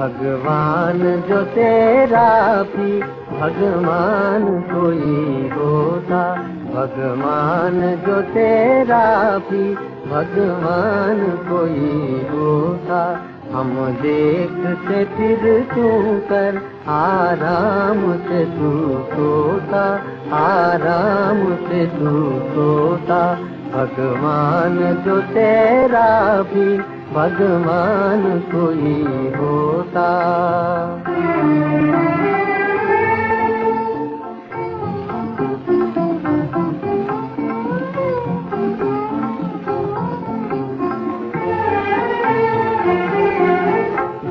भगवान जो तेरा भी, भगवान कोई होता। भगवान जो तेरा भी, भगवान कोई होता। हम देखते फिर तू कर आराम से तू सोता। आराम से तू सोता। भगवान जो तेरा भी, भगवान कोई होता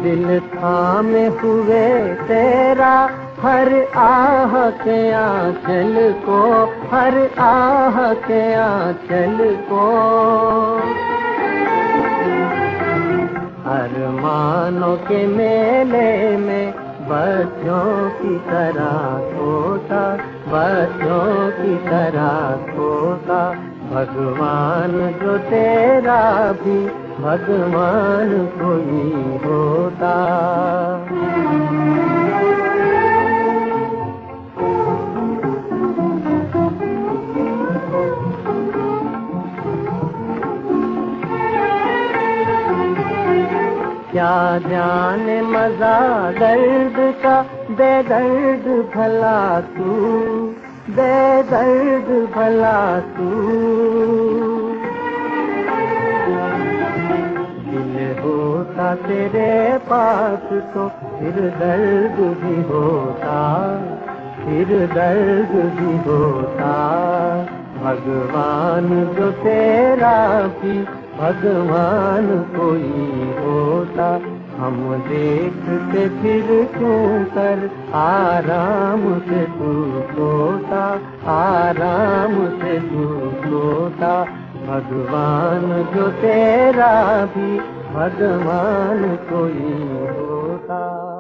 दिल थामे हुए तेरा हर आह के आंचल को, हर आह के आंचल को। हर मानो के मेले में बच्चों की तरह होता, बच्चों की तरह होता। भगवान जो तेरा भी, भगवान कोई होता। क्या जाने मज़ा दर्द का? बेदर्द भला तू, बेदर्द भला तू। दिल होता तेरे पास तो फिर दर्द भी होता, फिर दर्द भी होता। भगवान जो तेरा भी भगवान कोई होता हम देखते फिर क्यों कर? आराम से तू सोता, आराम से तू सोता। भगवान जो तेरा भी, भगवान कोई होता।